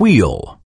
wheel.